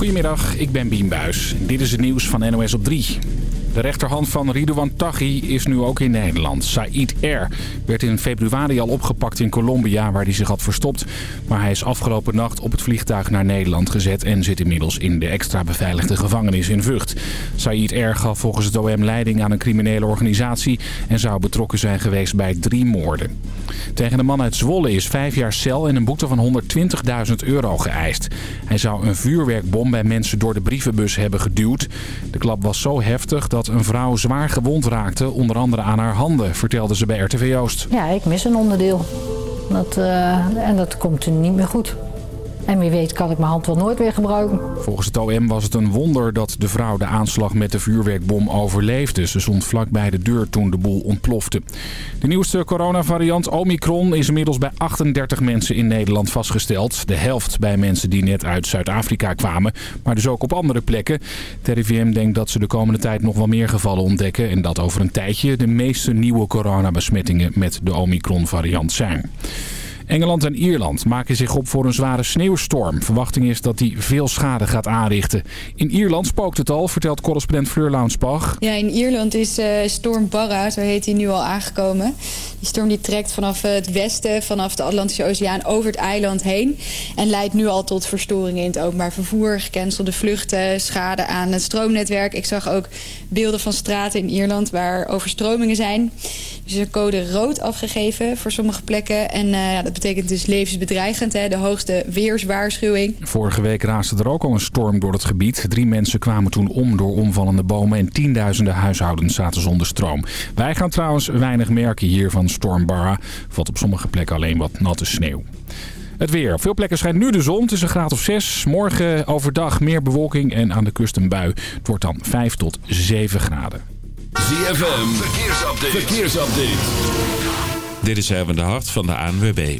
Goedemiddag, ik ben Bien. Dit is het nieuws van NOS op 3. De rechterhand van Ridouan Taghi is nu ook in Nederland. Said R. werd in februari al opgepakt in Colombia waar hij zich had verstopt. Maar hij is afgelopen nacht op het vliegtuig naar Nederland gezet... en zit inmiddels in de extra beveiligde gevangenis in Vught. Said R. gaf volgens het OM leiding aan een criminele organisatie... en zou betrokken zijn geweest bij drie moorden. Tegen de man uit Zwolle is vijf jaar cel en een boete van 120.000 euro geëist. Hij zou een vuurwerkbom bij mensen door de brievenbus hebben geduwd. De klap was zo heftig dat een vrouw zwaar gewond raakte, onder andere aan haar handen, vertelde ze bij RTV Oost. Ja, ik mis een onderdeel. Dat, uh, en dat komt er niet meer goed. En wie weet kan ik mijn hand wel nooit meer gebruiken. Volgens het OM was het een wonder dat de vrouw de aanslag met de vuurwerkbom overleefde. Ze stond vlak bij de deur toen de boel ontplofte. De nieuwste coronavariant Omicron is inmiddels bij 38 mensen in Nederland vastgesteld. De helft bij mensen die net uit Zuid-Afrika kwamen, maar dus ook op andere plekken. Het RIVM denkt dat ze de komende tijd nog wel meer gevallen ontdekken... en dat over een tijdje de meeste nieuwe coronabesmettingen met de Omicron variant zijn. Engeland en Ierland maken zich op voor een zware sneeuwstorm. Verwachting is dat die veel schade gaat aanrichten. In Ierland spookt het al, vertelt correspondent Fleur Launsbach. Ja, in Ierland is uh, storm Barra, zo heet hij nu al aangekomen. Die storm die trekt vanaf het westen, vanaf de Atlantische Oceaan over het eiland heen. En leidt nu al tot verstoringen in het openbaar vervoer, gecancelde vluchten, schade aan het stroomnetwerk. Ik zag ook beelden van straten in Ierland waar overstromingen zijn. Dus er is code rood afgegeven voor sommige plekken. En ja, dat betekent dus levensbedreigend, hè, de hoogste weerswaarschuwing. Vorige week raasde er ook al een storm door het gebied. Drie mensen kwamen toen om door omvallende bomen en tienduizenden huishoudens zaten zonder stroom. Wij gaan trouwens weinig merken hier van storm Barra. Valt op sommige plekken alleen wat natte sneeuw. Het weer. Op veel plekken schijnt nu de zon. Het is een graad of 6. Morgen overdag meer bewolking en aan de kust een bui. Het wordt dan 5 tot 7 graden. ZFM. Verkeersupdate. Verkeersupdate. Dit is Erwin de Hart van de ANWB.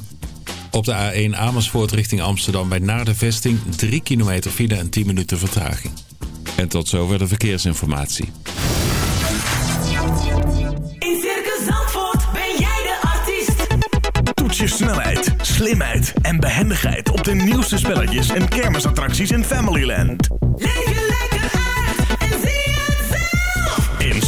Op de A1 Amersfoort richting Amsterdam bij naar de vesting 3 kilometer file en 10 minuten vertraging. En tot zover de verkeersinformatie. In Circus Zandvoort ben jij de artiest. Toets je snelheid, slimheid en behendigheid op de nieuwste spelletjes en kermisattracties in Familyland. Leef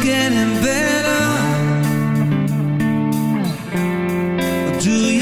Getting better? Do you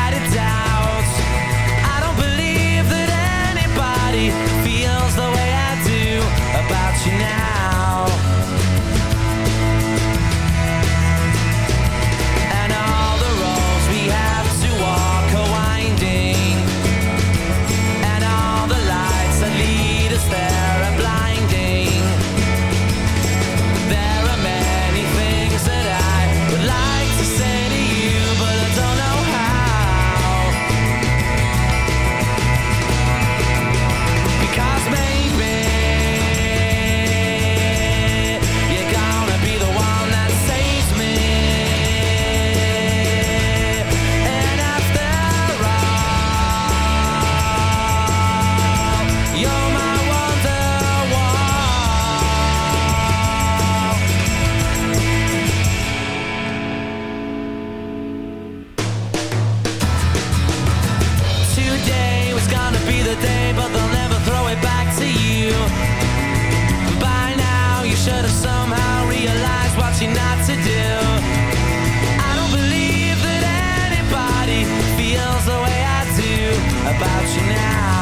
About you now.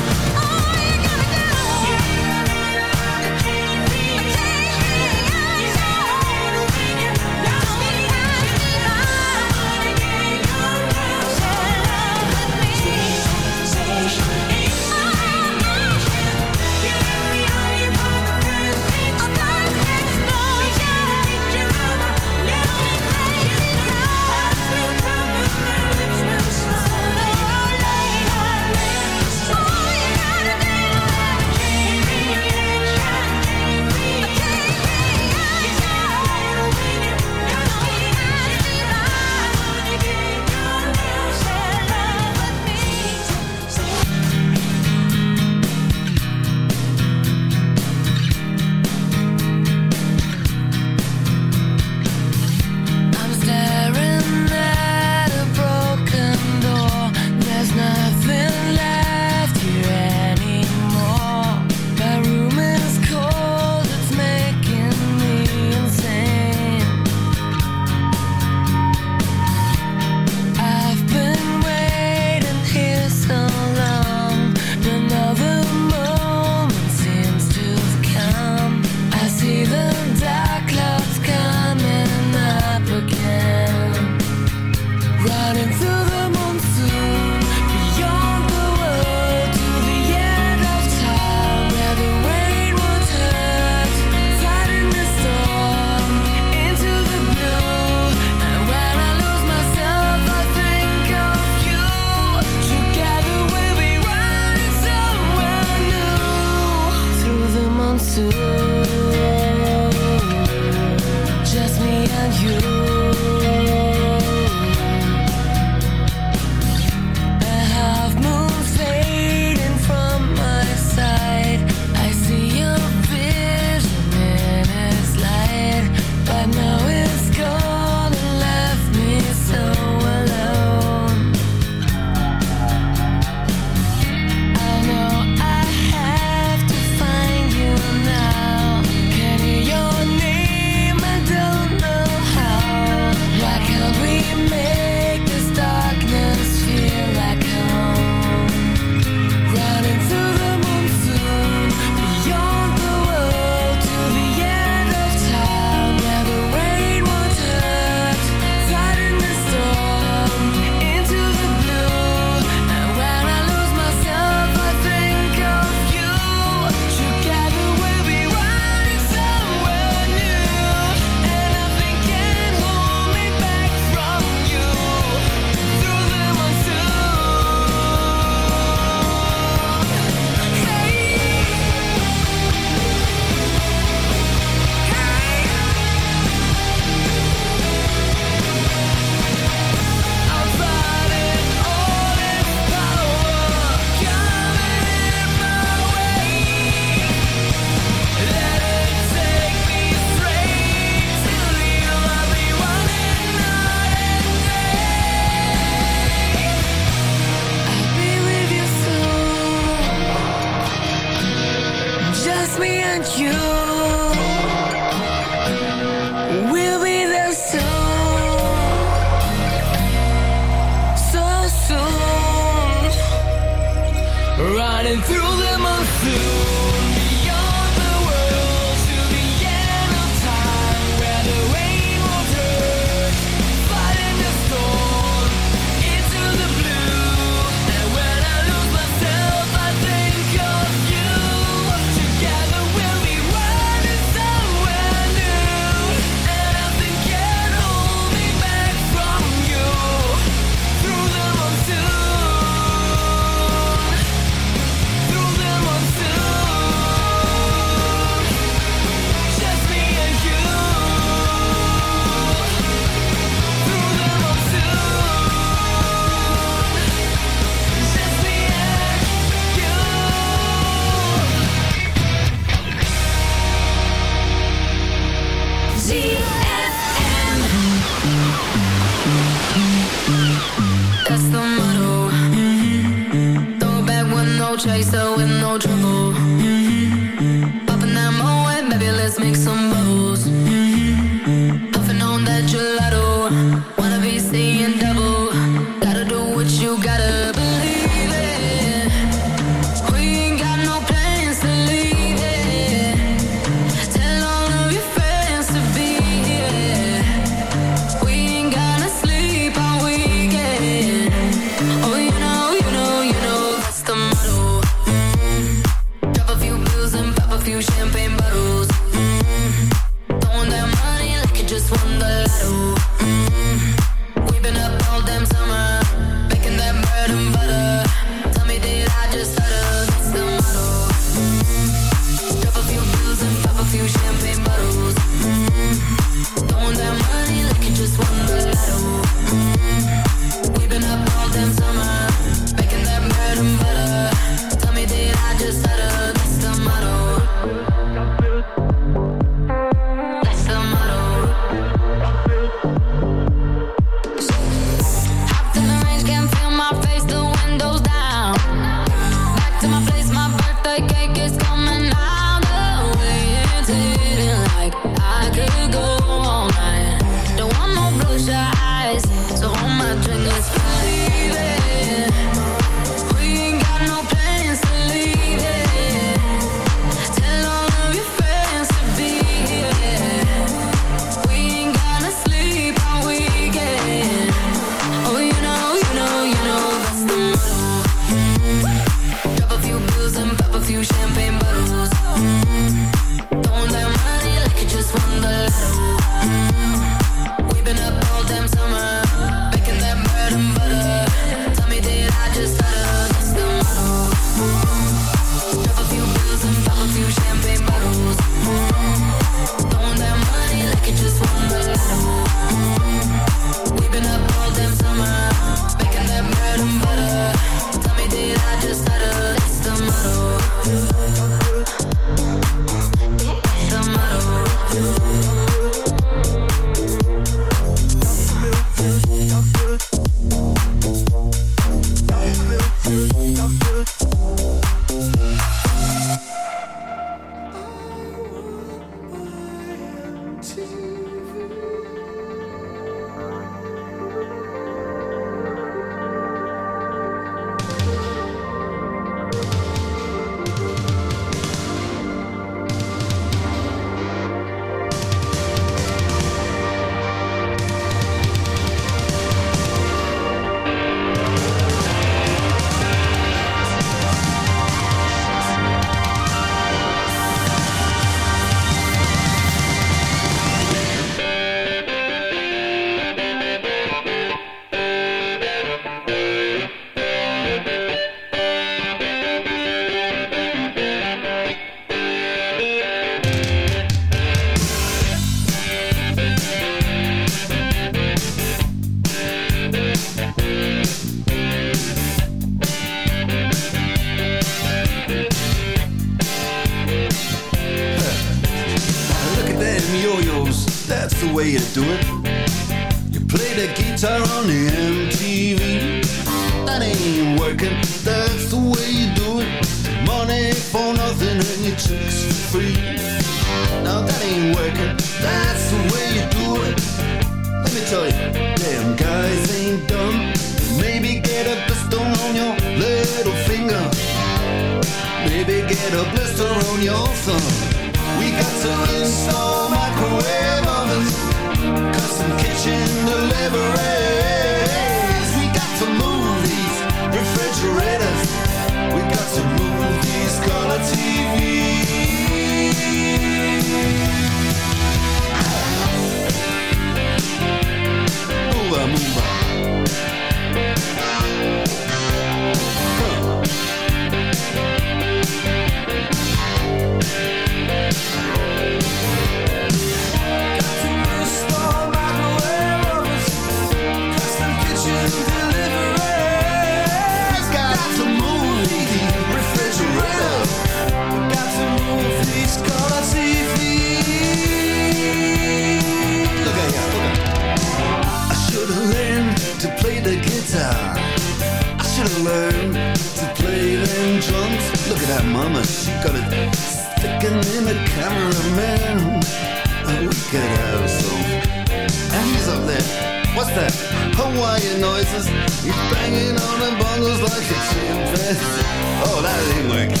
Noises. He's banging on the bongos like a chimpanzee. Oh, that ain't working.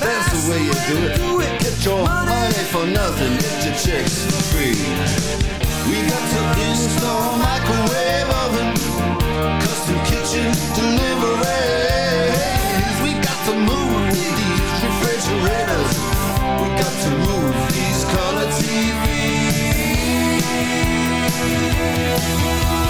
That's the way you do it. Get your money for nothing. Get your chicks for free. We got to install microwave oven, custom kitchen deliveries. We got to move these refrigerators. We got to move these color Listen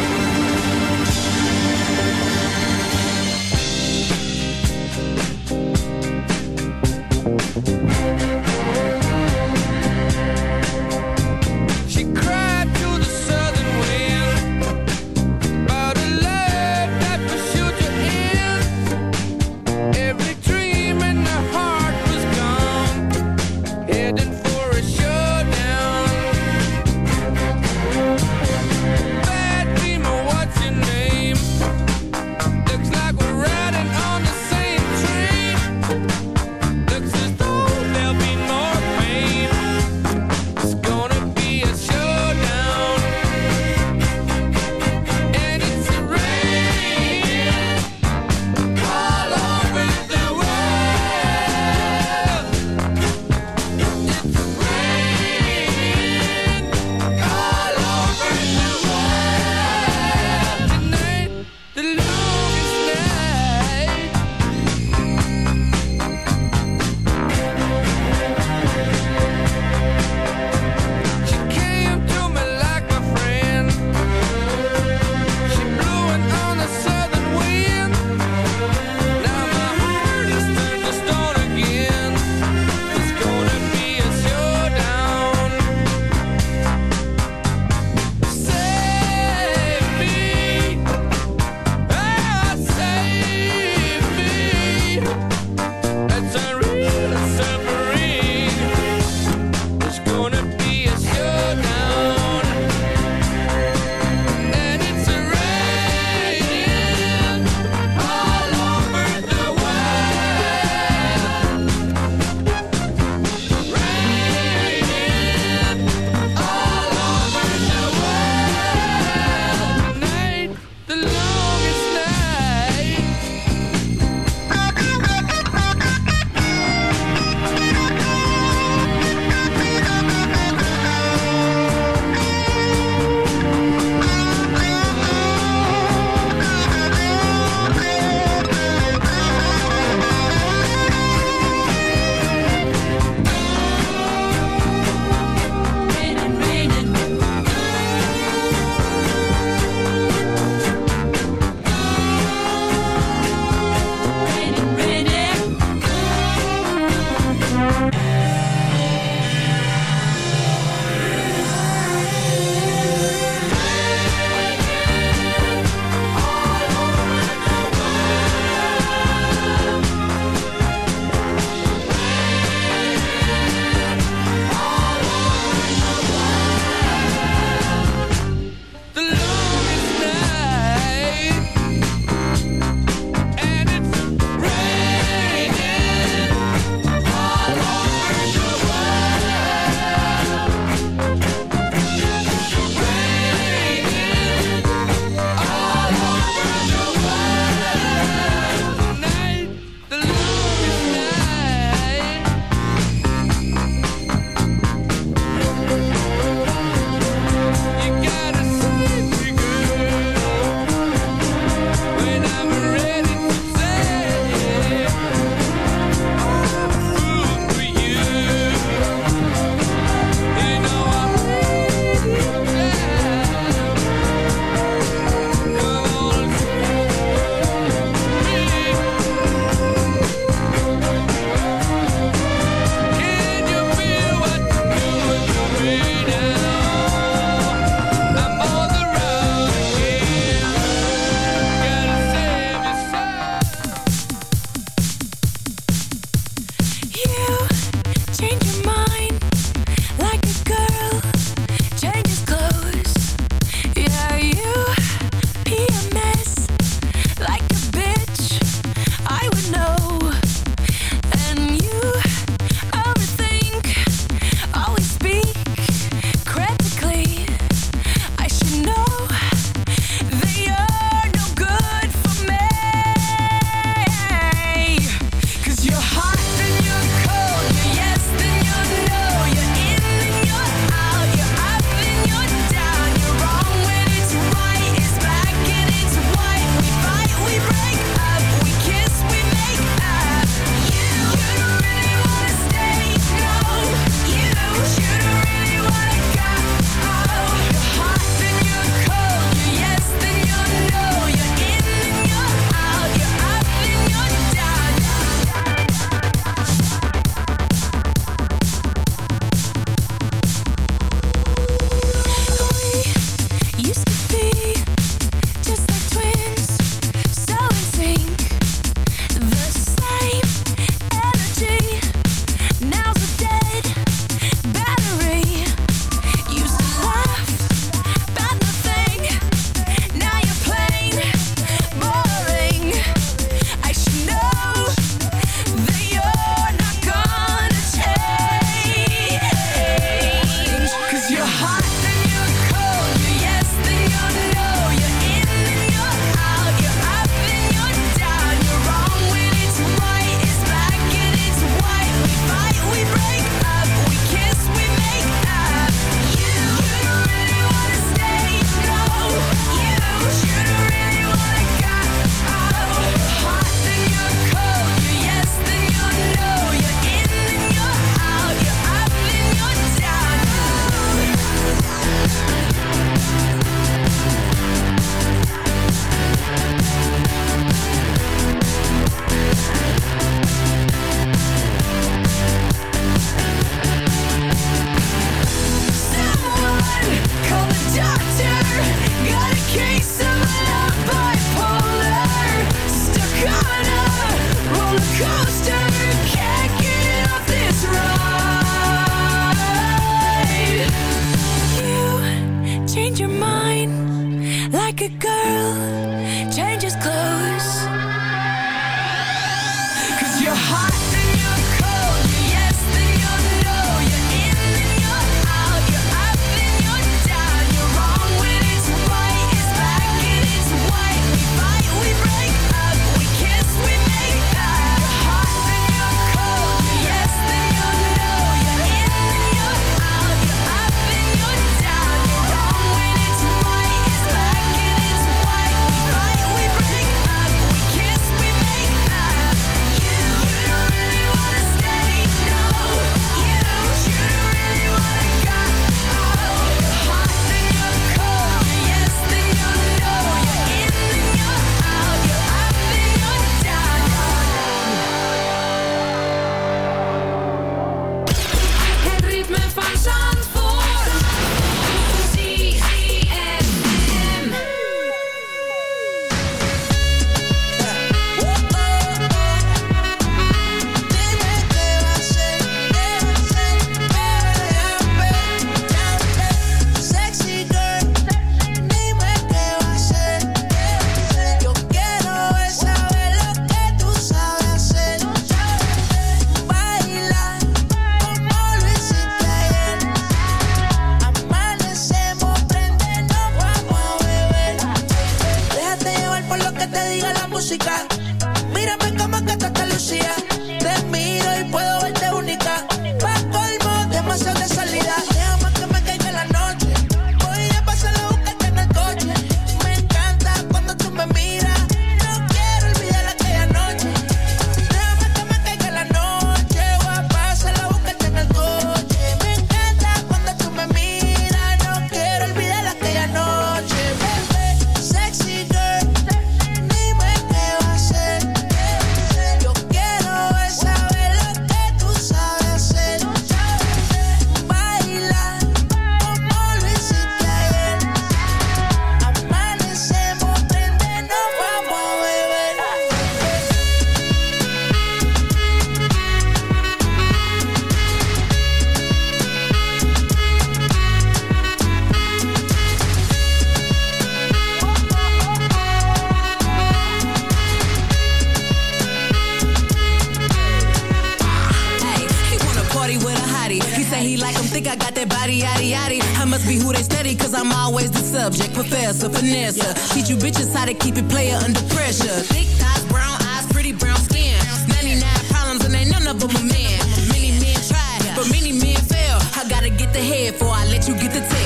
subject, professor, finesse. Teach you bitches how to keep it player under pressure. Thick thighs, brown eyes, pretty brown skin. 99 problems and ain't none of them a man. Many men tried, but many men fail. I gotta get the head before I let you get the tail.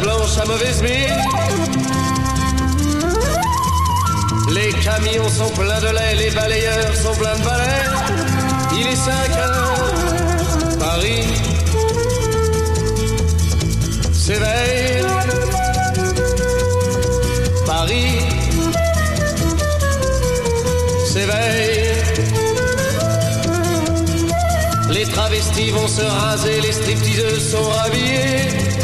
blanche à mauvaise mine. Les camions sont pleins de lait, les balayeurs sont pleins de balais. Il est 5 heures, Paris s'éveille. Paris s'éveille. Les travestis vont se raser, les stripteaseuses sont habillées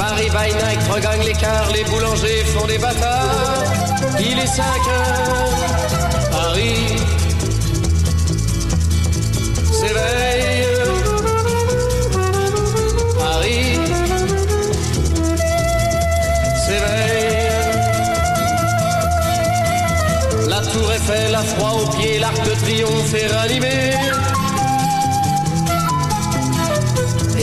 Paris by night regagne l'écart, les boulangers font des bâtards. Il est 5 heures, Paris s'éveille. Paris s'éveille. La tour Eiffel a froid aux pieds, l'arc de triomphe est ranimé.